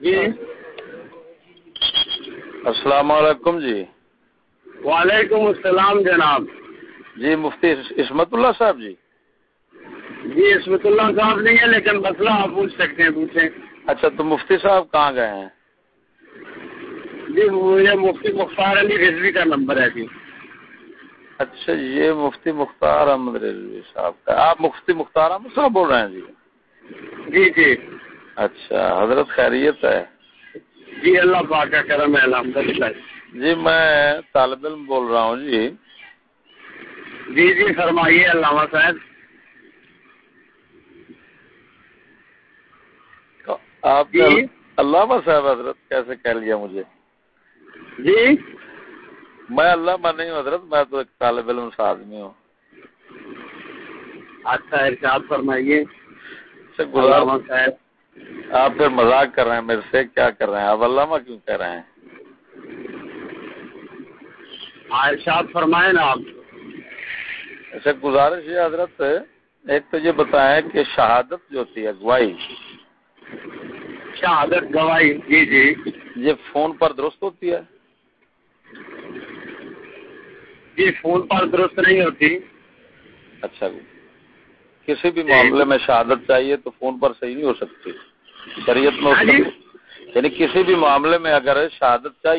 جی۔ السلام علیکم جی۔ وعلیکم السلام جناب۔ جی مفتی عصمت اللہ صاحب جی۔ جی عصمت اللہ صاحب نہیں ہے لیکن مسئلہ آپ پوچھ سکتے ہیں پوچھیں۔ اچھا تو مفتی صاحب کہاں گئے ہیں؟ جی مجھے مفتی مختار علی رضوی کا نمبر ہے جی۔ اچھا یہ مفتی مختار احمد رضوی صاحب کا۔ آپ مفتی مختار احمد صاحب بول رہے ہیں جی۔ جی جی۔ اچھا حضرت خیریت ہے؟ جی اللہ پاک کا کرم ہے الحمد للہ جی میں طالب علم بول رہا ہوں جی۔ جی جی فرمائیے علامہ صاحب۔ آپ نے جی۔ علامہ صاحب حضرت کیسے کہہ لیا مجھے؟ جی۔ میں علامہ نہیں ہوں حضرت میں تو ایک طالب علم سے آدمی ہوں۔ اچھا ارشاد فرمائیے۔ گزار۔ علامہ صاحب۔ آپ پھر مذاق کر رہے ہیں میرے سے کیا کر رہے ہیں؟ آپ علامہ کیوں کہہ رہے ہیں؟ ارشاد فرمائے نا آپ۔ ایسے گزارش ہے حضرت ایک تو یہ بتائیں کہ شہادت جو ہوتی ہے گواہی شہادت گواہی۔ جی جی۔ یہ فون پر درست ہوتی ہے؟ جی فون پر درست نہیں ہوتی۔ اچھا۔ جی کسی بھی معاملے میں شہادت چاہیے تو فون پر صحیح نہیں ہو سکتی شریعت میں ہاں جی۔ یعنی کسی بھی معاملے میں اگر شہادت چاہیے